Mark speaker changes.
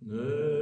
Speaker 1: No.